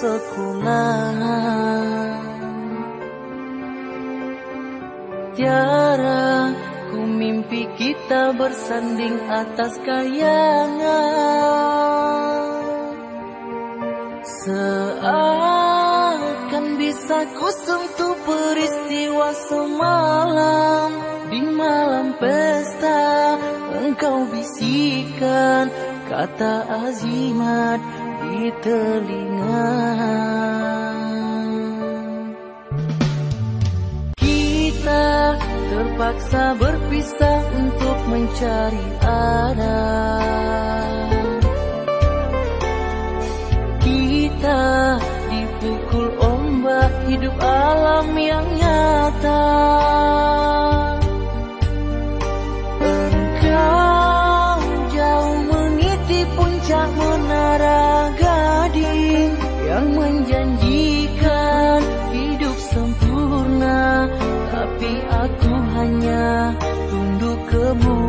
sekolah Tiara ku mimpi kita bersanding atas kayangan. Seakan bisa ku sentuh peristiwa semalam. Di malam pesta engkau bisikan kata azimat telinga. Kita terpaksa berpisah untuk mencari arah. Kita dipukul ombak hidup alam yang nyata. amor.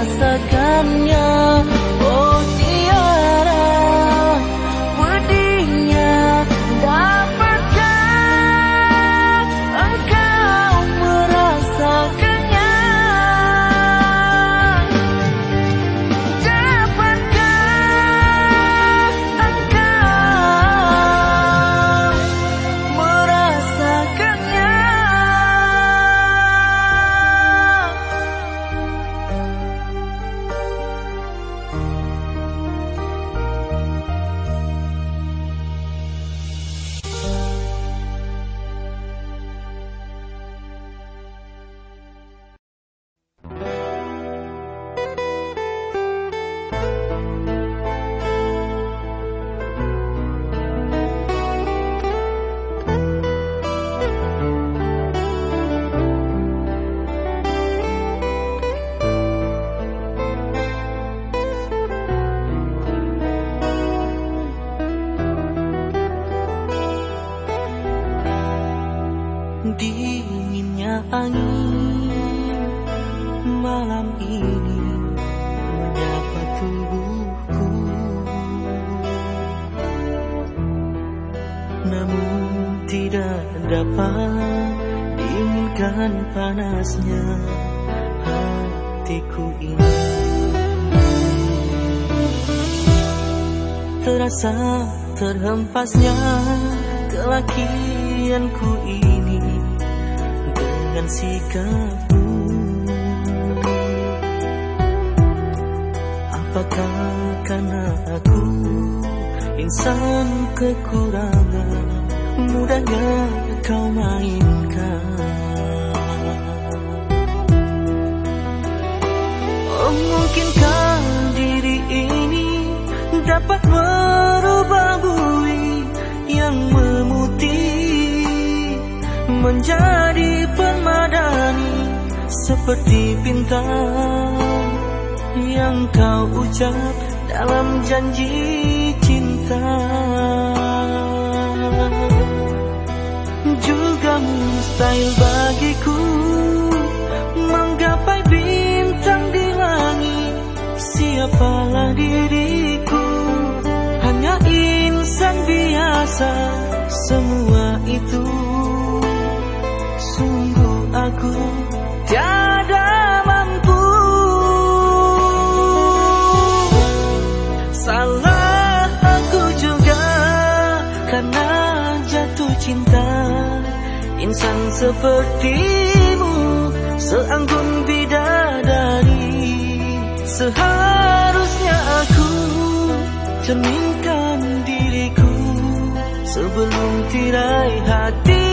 rasakannya. Terhempasnya kelakianku ini dengan sikapmu Apakah karena aku insan kekurangan Mudahnya kau mainkan? Oh mungkinkah diri ini dapat merubah menjadi permadani seperti bintang yang kau ucap dalam janji cinta. Juga mustahil bagiku menggapai bintang di langit. Siapalah diriku? Hanya insan biasa semua itu aku tiada mampu. Salah aku juga karena jatuh cinta. Insan sepertimu seanggun bidadari. Seharusnya aku cerminkan diriku sebelum tirai hati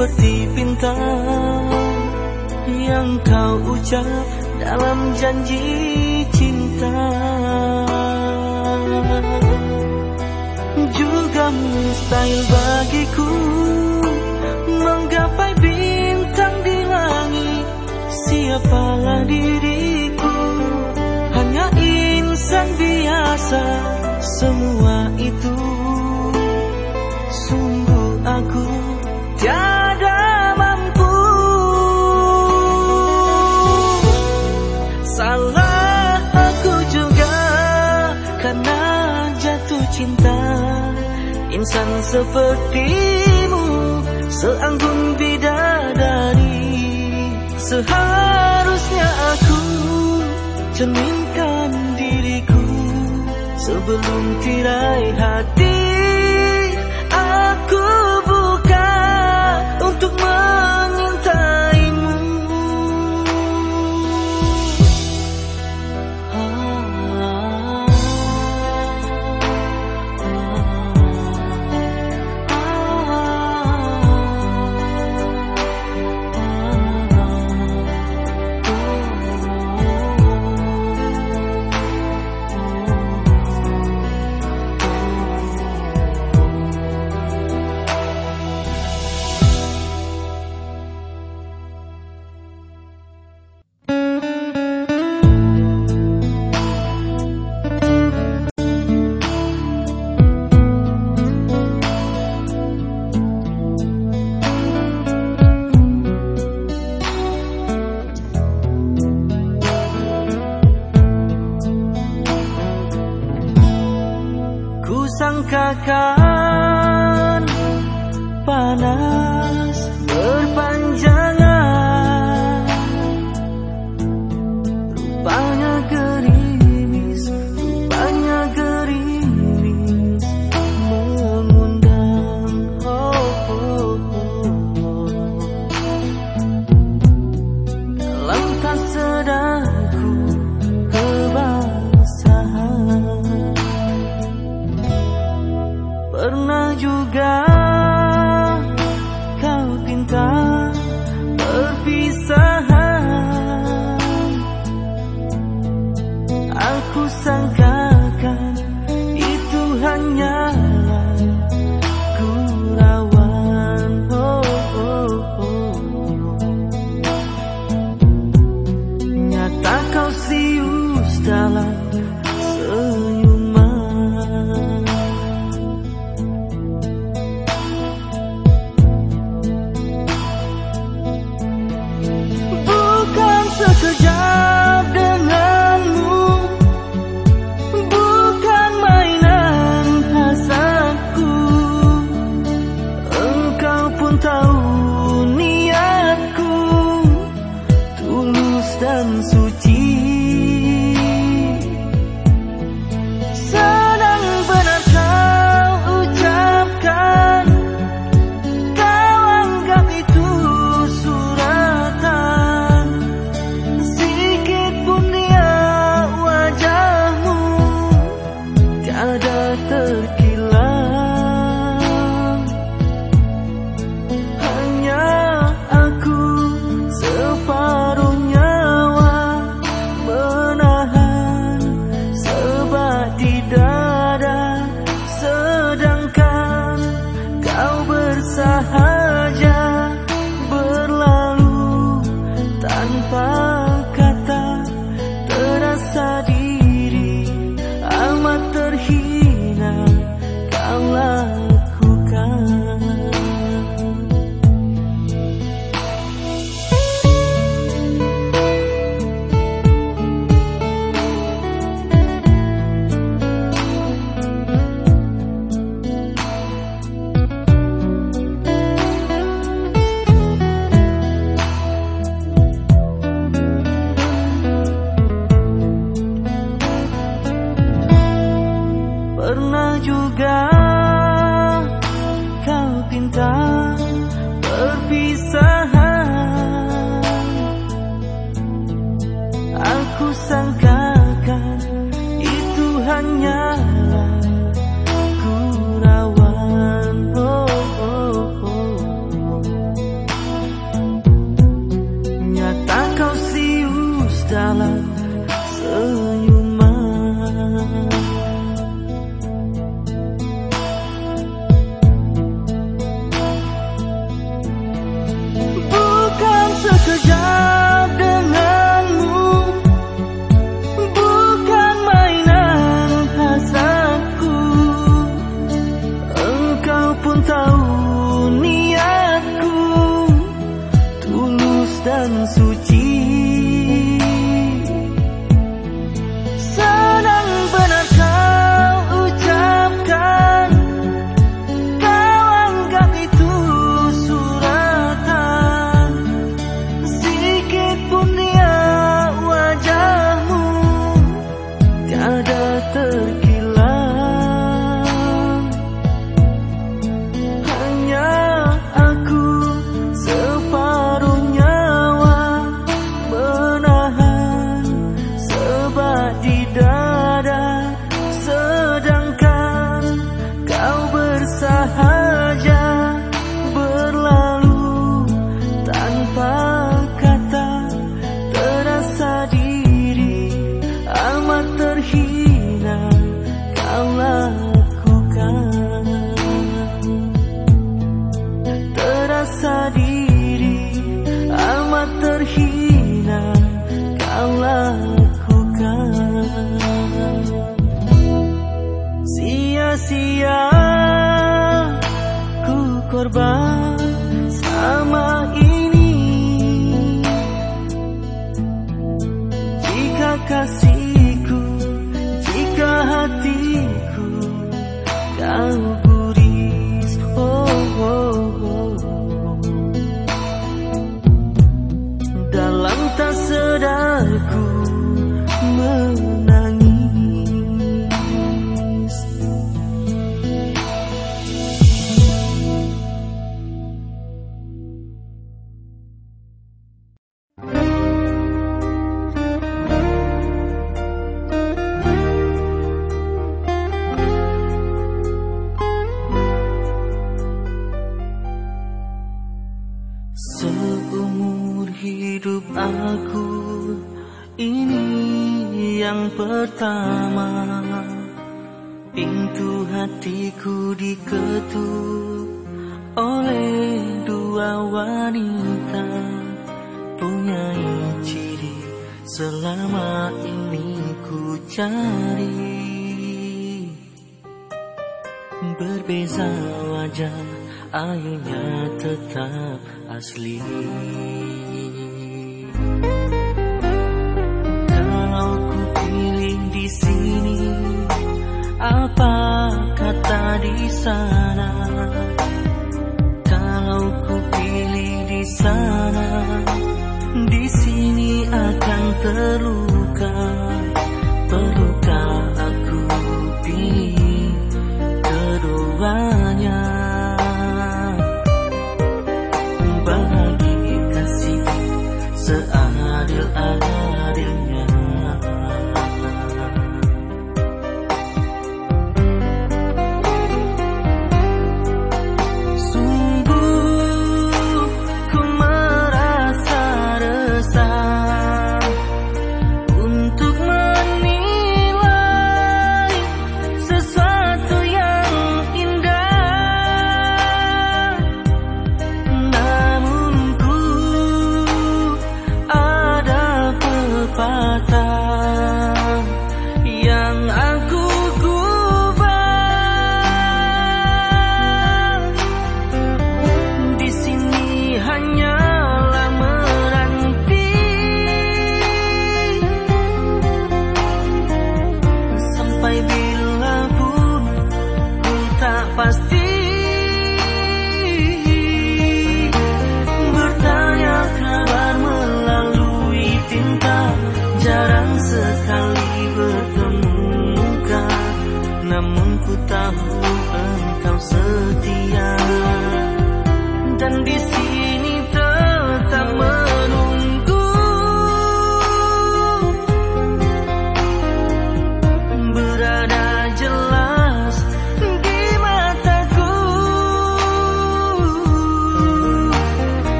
seperti bintang yang kau ucap dalam janji cinta. Juga mustahil bagiku menggapai bintang di langit. Siapalah diriku? Hanya insan biasa semua itu sepertimu seanggun bidadari. Seharusnya aku cerminkan diriku sebelum tirai hati. Aku buka untuk kau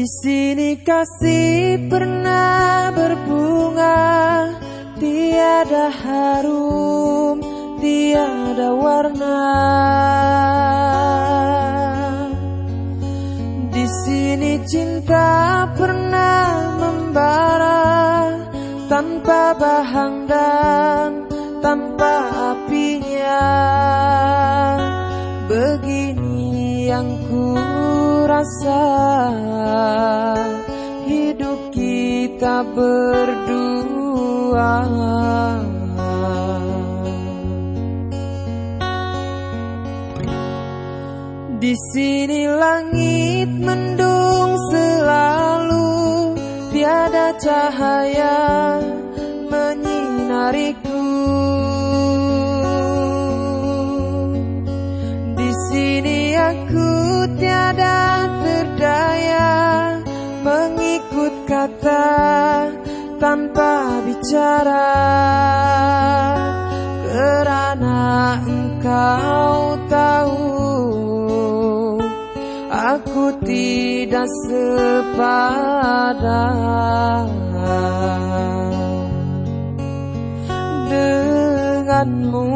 Di sini kasih pernah berbunga. Tiada harum, tiada warna. Di sini cinta pernah membara. Tanpa bahang dan tanpa apinya. Begini yang ku rasa kita berdua. Di sini langit mendung selalu Tiada cahaya menyinariku kata tanpa bicara karena engkau tahu aku tidak sepadan. Denganmu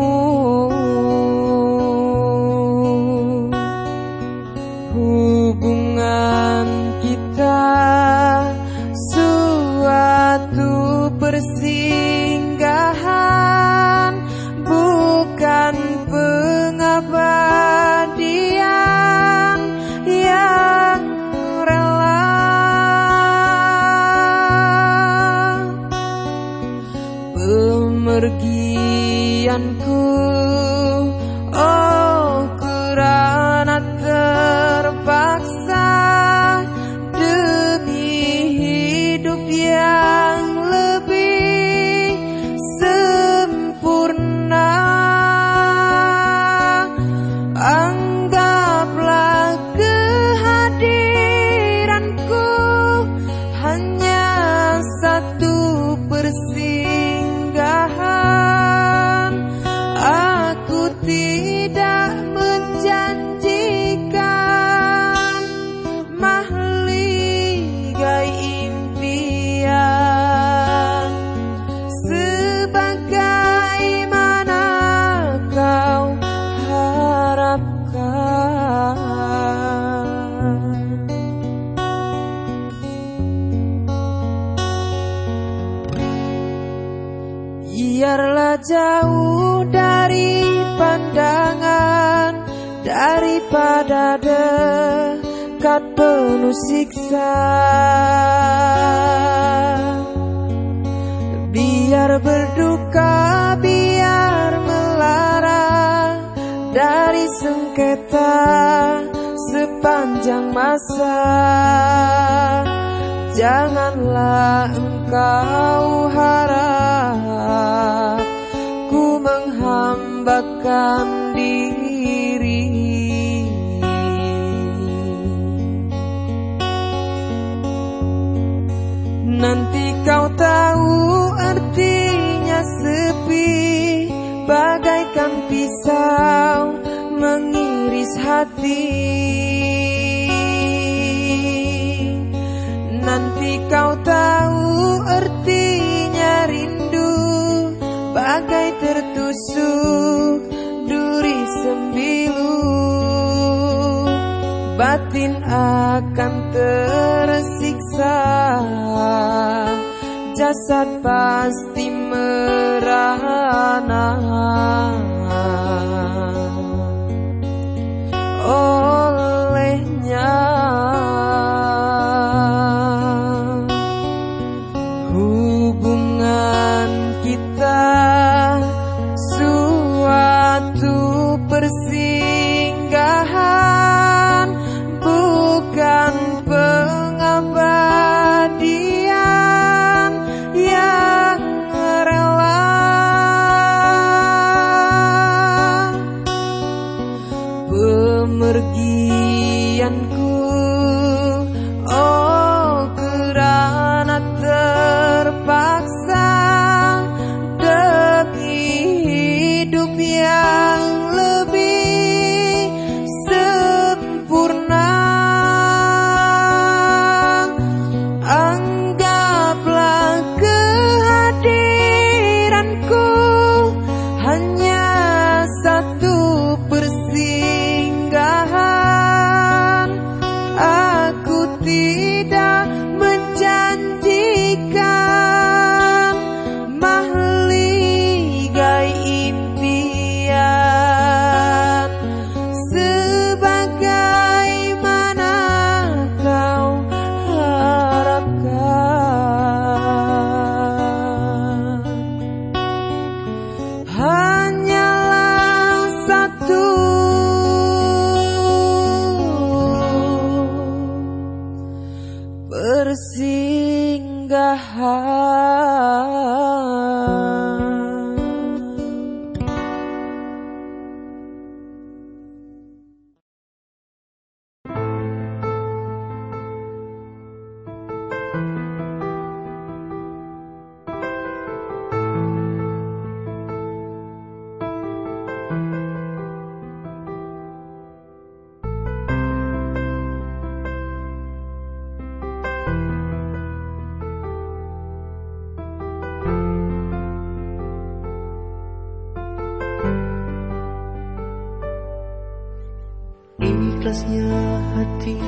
Ikhlasnya hati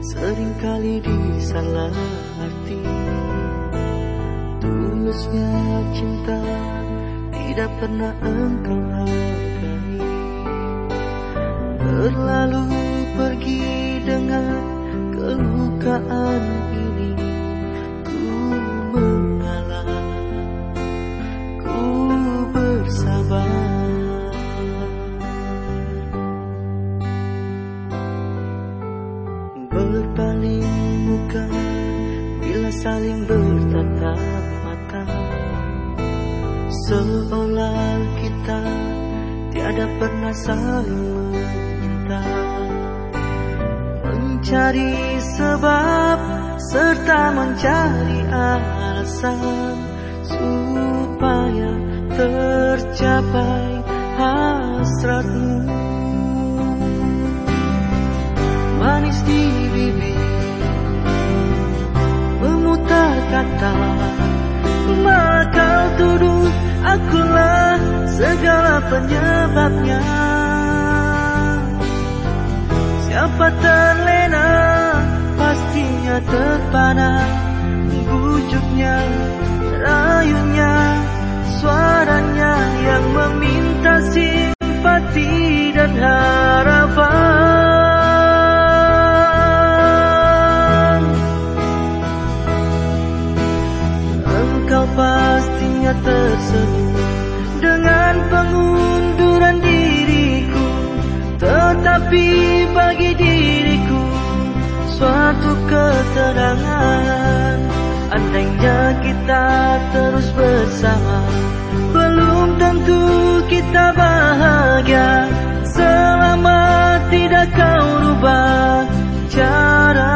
sering kali disalah arti Tulusnya cinta tidak pernah engkau hargai. Terlalu pergi dengan kelukaan Seolah kita tiada pernah saling meminta Mencari sebab serta mencari alasan Supaya tercapai hasratmu. Manis di bibir Memutar kata Maka tuduh akulah segala penyebabnya. Siapa terlena pastinya terpana. Bujuknya, rayunya, suaranya yang meminta simpati dan harapan keterangan Andainya kita terus bersama Belum tentu kita bahagia. Selama tidak kau rubah cara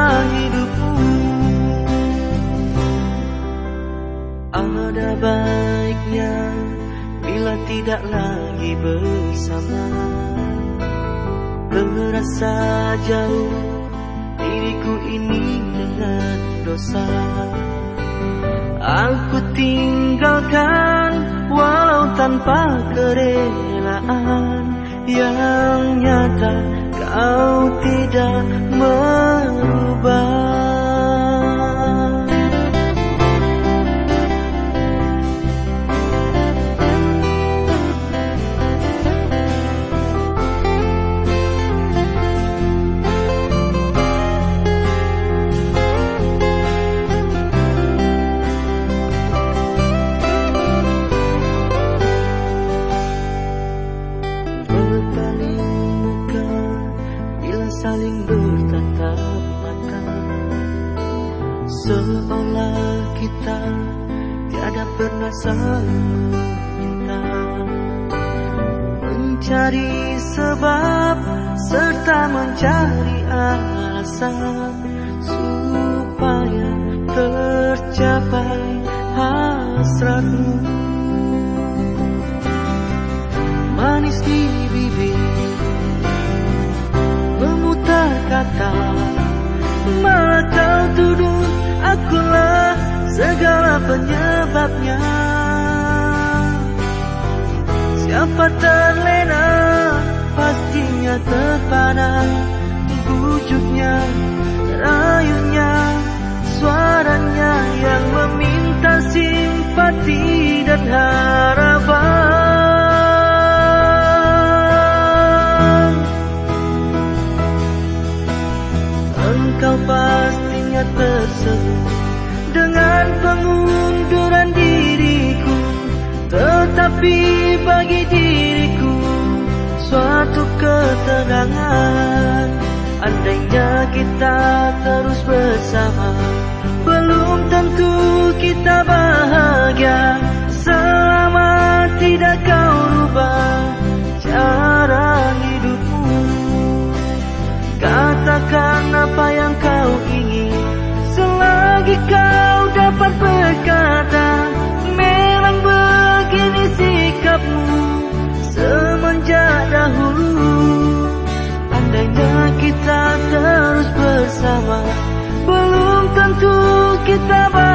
Ada baiknya bila tidak lagi bersama. Terasa jauh ini dengan dosa. Aku tinggalkan walau tanpa kerelaan Yang nyata kau tidak merubah saling meminta Mencari sebab serta mencari alasan Supaya tercapai hasratmu. Manis di bibir Memutar kata Malah kau tuduh akulah segala penyebabnya. Siapa terlena pastinya terpana. Bujuknya, rayunya, suaranya yang meminta simpati dan harapan. Engkau pastinya tersenyum dengan pengunduran diriku Tetapi bagi diriku suatu ketenangan. Andainya kita terus bersama bersama Belum tentu kita bahagia.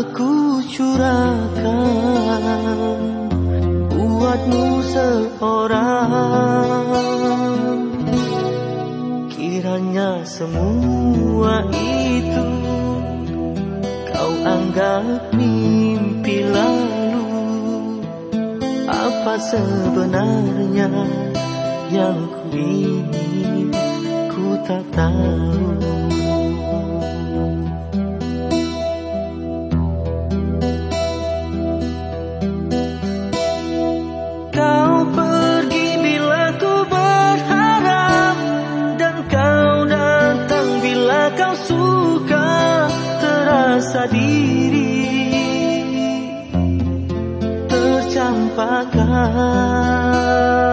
aku curahkan buatmu seorang. Kiranya semua itu kau anggap mimpi lalu. Apa sebenarnya yang ku ingin ku tak tahu? diri tercampakkan.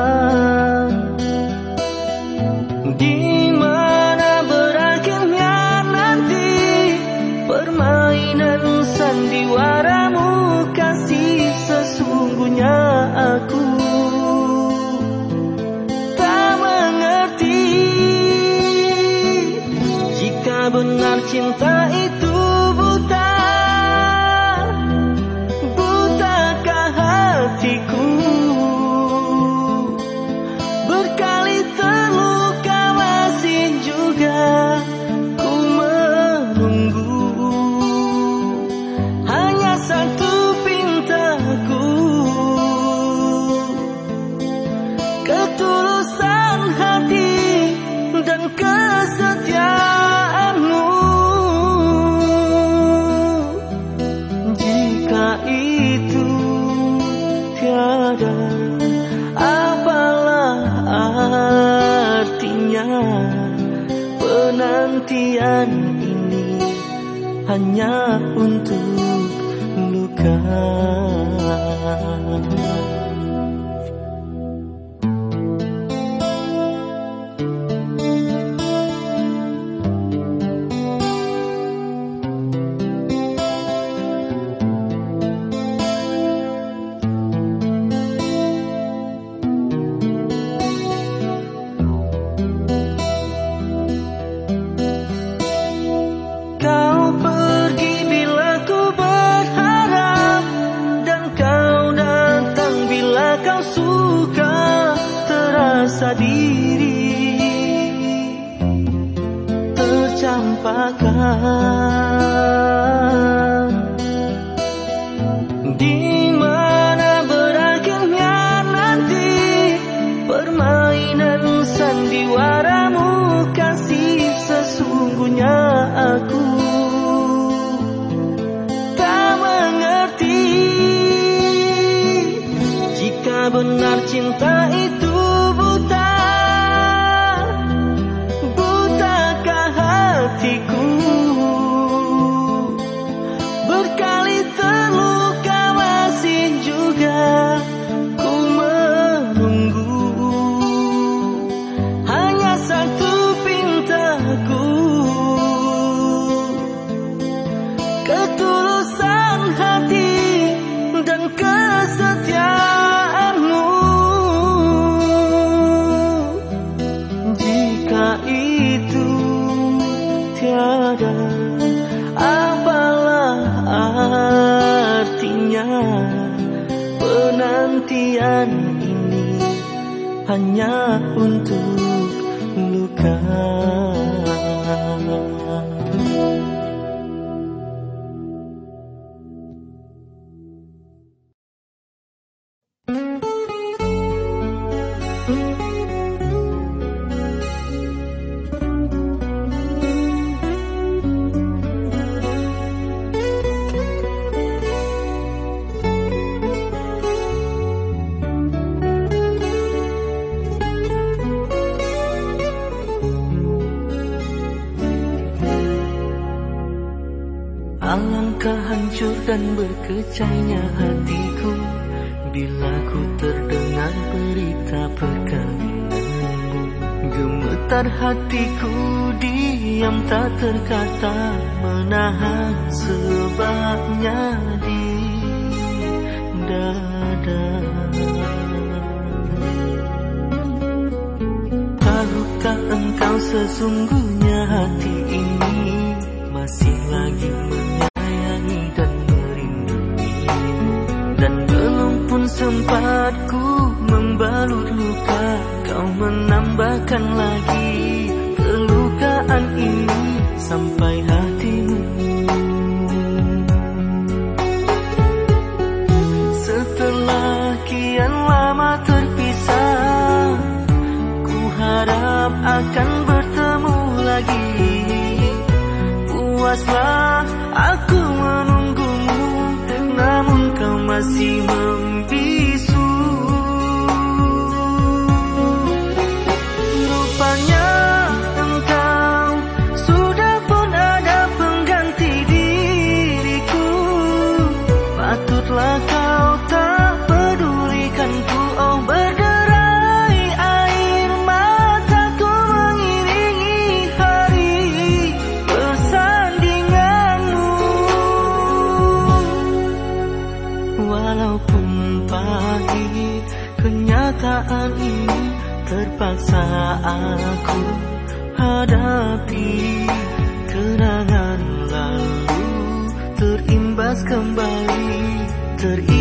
Hancur dan berkecainya hatiku. Bila ku terdengar berita perkawinanmu Gemetar hatiku diam tak terkata Menahan sebabnya di dada. Tahukah engkau sesungguhnya hati ini Masih lagi menyayangi pun sempat ku membalut luka. Kau menambahkan lagi kelukaan ini Sampai hatimu. Setelah kian lama terpisah Ku harap akan bertemu lagi. Puaslah aku menunggumu Namun kau masih membisu aku hadapi Kenangan lalu terimbas kembali Teriris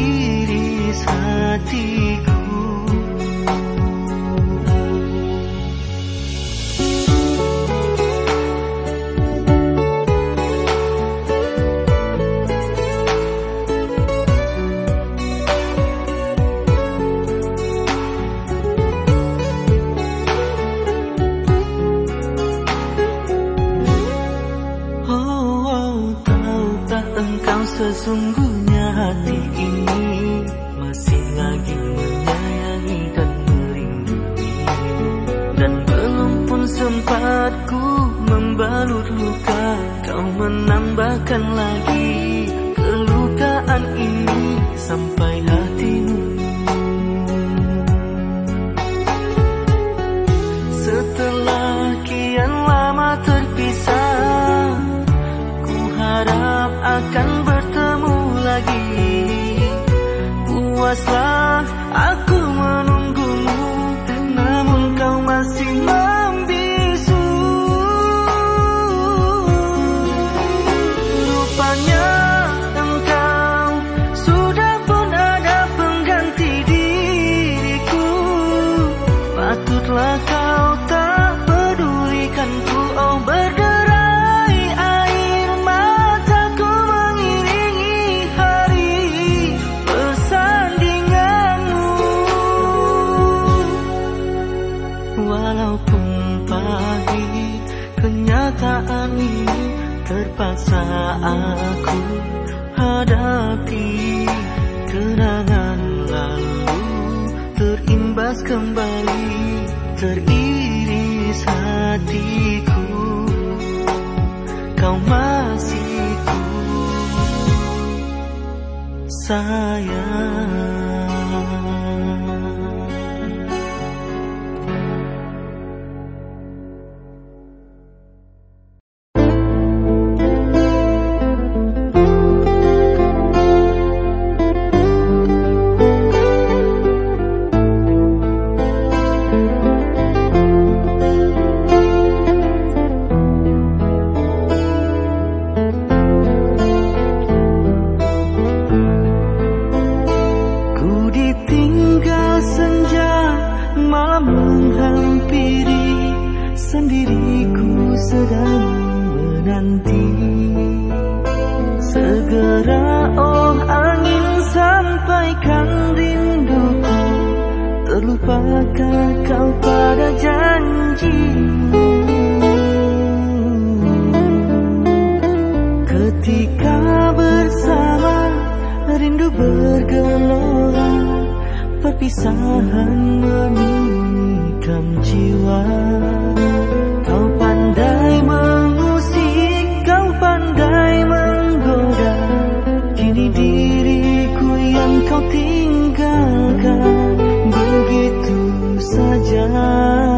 Saham meningkam jiwa. Kau pandai mengusik, kau pandai menggoda. Kini diriku yang kau tinggalkan begitu saja.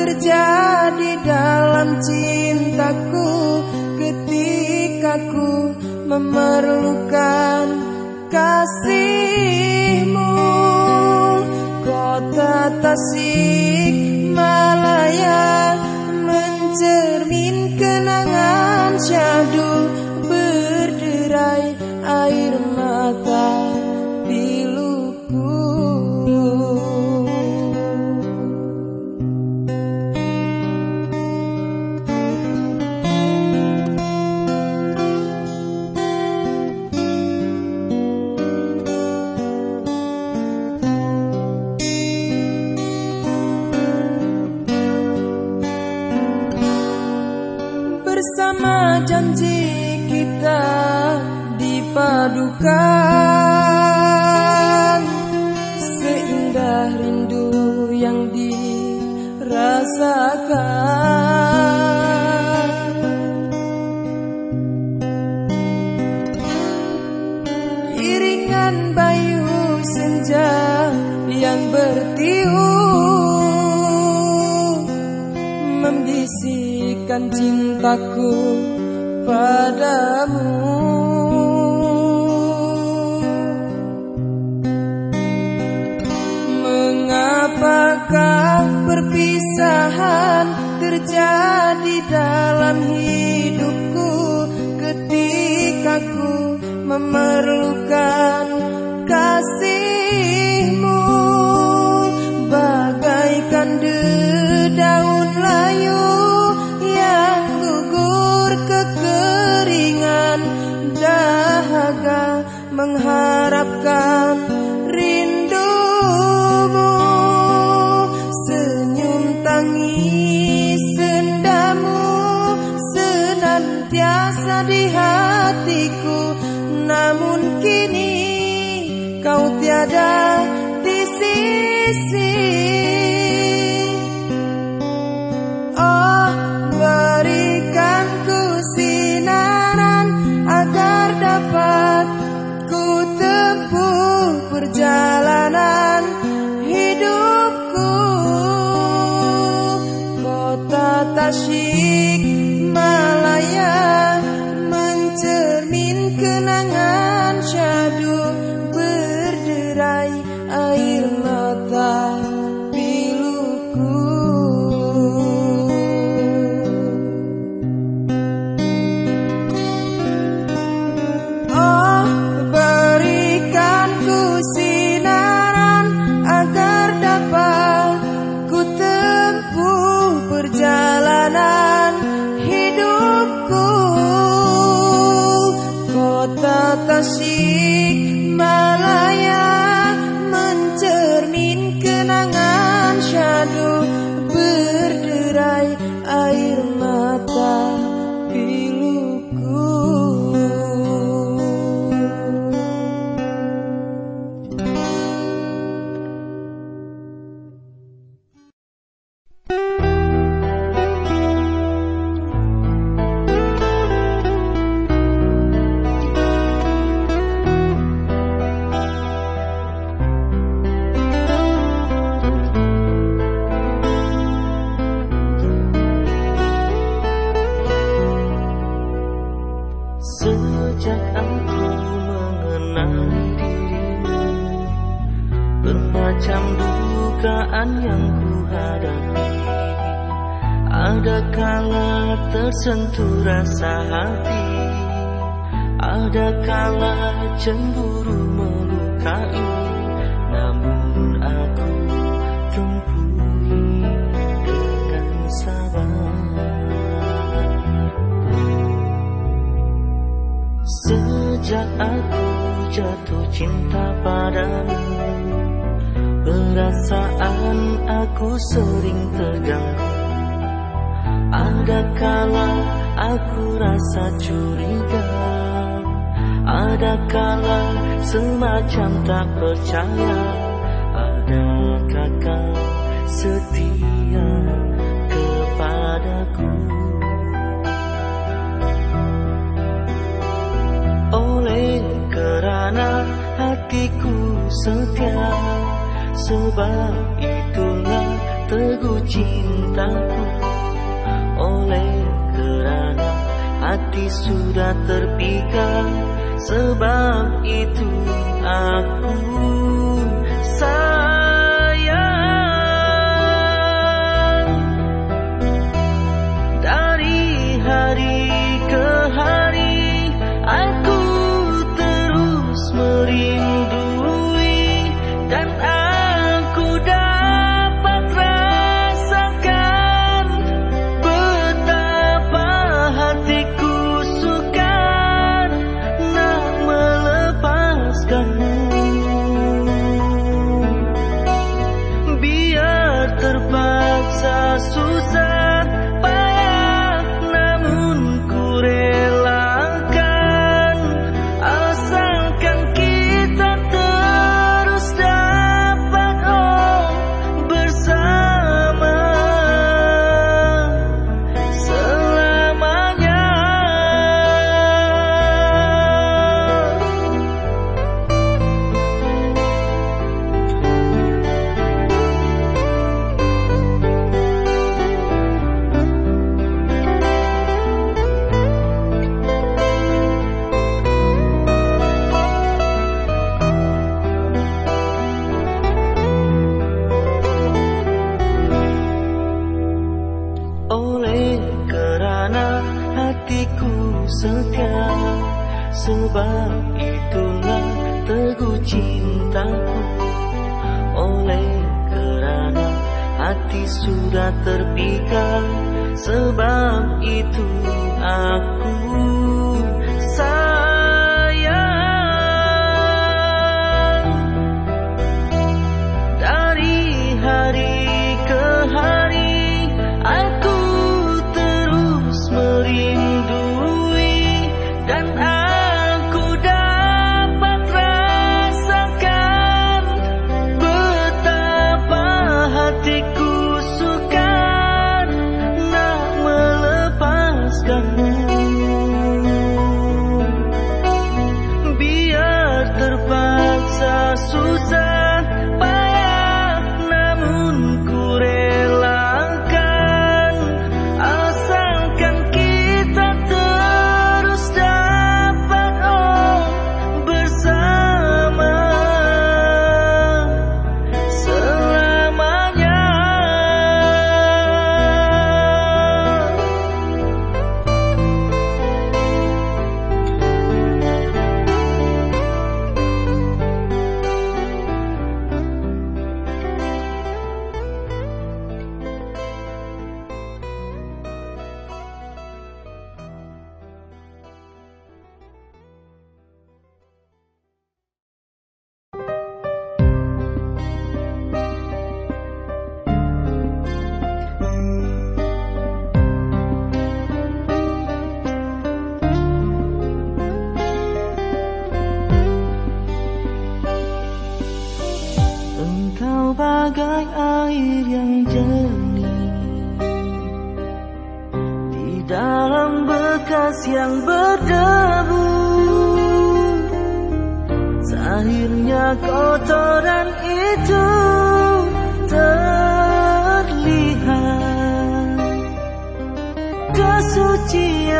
terjadi dalam cintaku ketika ku memerlukan kasihmu. Kota Tasik Malaya mencermin kenangan syahdu berderai air mata. Iringan bayu senja yang bertiup Membisikkan cintaku padamu. Perpisahan terjadi dalam hidupku Ketika ku memerlukan kasihmu. Bagaikan dedaun layu yang gugur kekeringan Dahaga mengharapkan senantiasa di hatiku Namun kini kau tiada di sisi. Oh berikan ku sinaran agar dapat ku tempuh perjalanan tersentuh rasa hati. Ada kala cemburu melukai Namun aku tempuhi dengan sabar. Sejak aku jatuh cinta padamu Perasaan aku sering terganggu Ada kala aku rasa curiga. Ada kala semacam tak percaya. Adakah kau setia kepadaku. Oleh kerana hatiku setia Sebab itulah teguh cintaku hati sudah terpikat Sebab itu aku Sebab itulah teguh cintaku. Oleh kerana hati sudah terpikat Sebab itu aku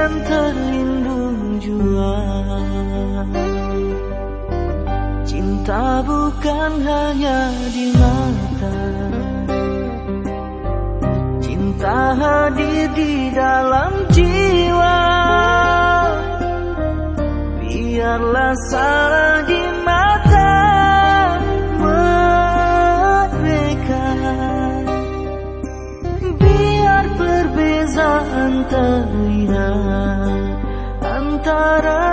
dan terlindung jua. Cinta bukan hanya di mata. Cinta hadir di dalam jiwa. Biarlah salah di perbezaan telinga antara